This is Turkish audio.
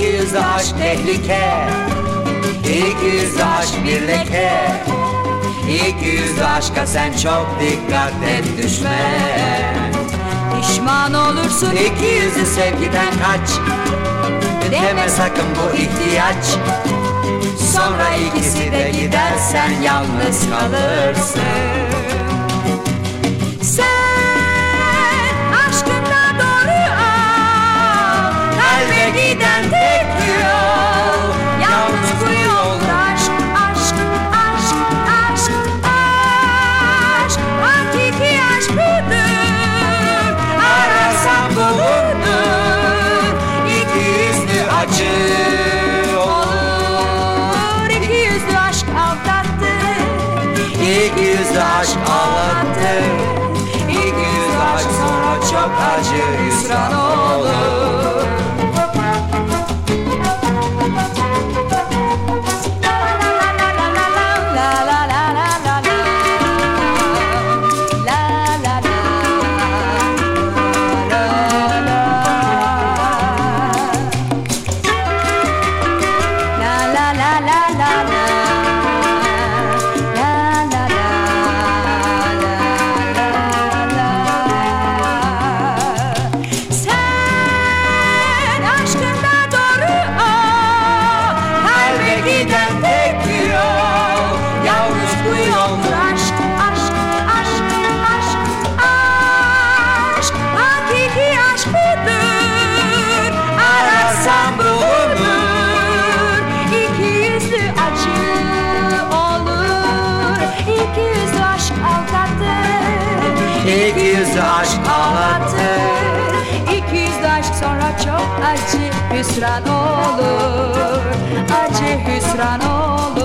yüzlü aşk tehlike. İki yüzlü aşk bir leke. İki yüzlü aşka sen çok dikkat et düşme. Pişman olursun İki yüzlü sevgiden kaç. Deme sakın bu ihtiyaç. Sonra ikisi de gidersen yalnız kalırsın İki yüzlü aşk ağlattı. İki yüzlü aşk sonra çok acı hüsran olur yüzlü aşk ağlattır İki yüzlü aşk sonra çok acı hüsran olur. Acı hüsran olur